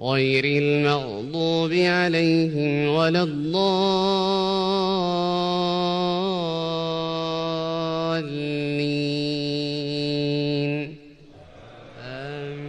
غير المغضوب عليهم ولا الضالين. آمين.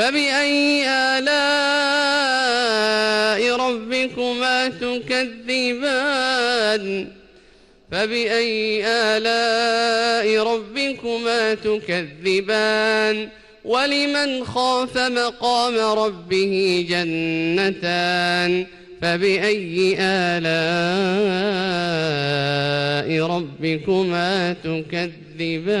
فبأي آلاء ربكما تكذبان؟ فبأي آلاء ربكما تكذبان؟ ولمن خاف مقام ربه جنتان؟ فبأي آلاء ربكما تكذبان؟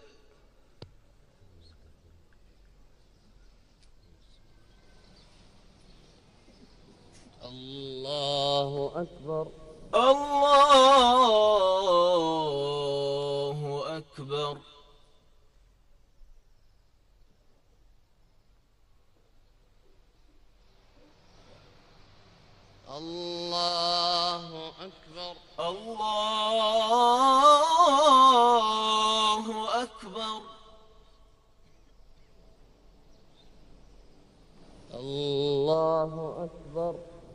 الله أكبر. الله أكبر الله أكبر الله أكبر الله أكبر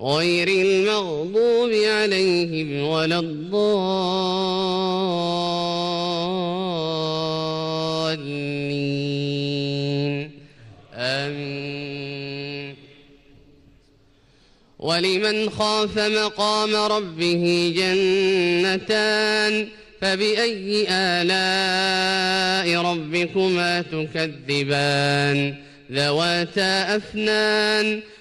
غير المغضوب عليهم ولا الضالين. آمين. ولمن خاف مقام ربه جنتان فبأي آلاء ربكما تكذبان؟ ذواتا أفنان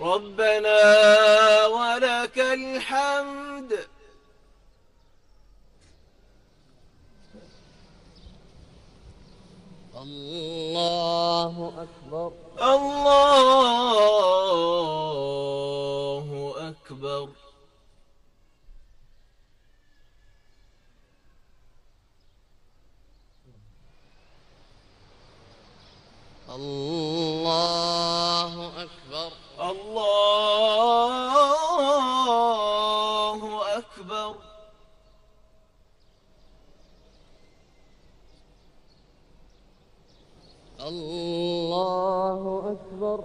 ربنا ولك الحمد. الله أكبر. الله أكبر الله أكبر الله أكبر الله أكبر